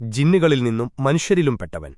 ജിന്നുകളിൽ നിന്നും മനുഷ്യരിലും പെട്ടവൻ